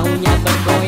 maunya berbohong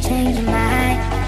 change your mind.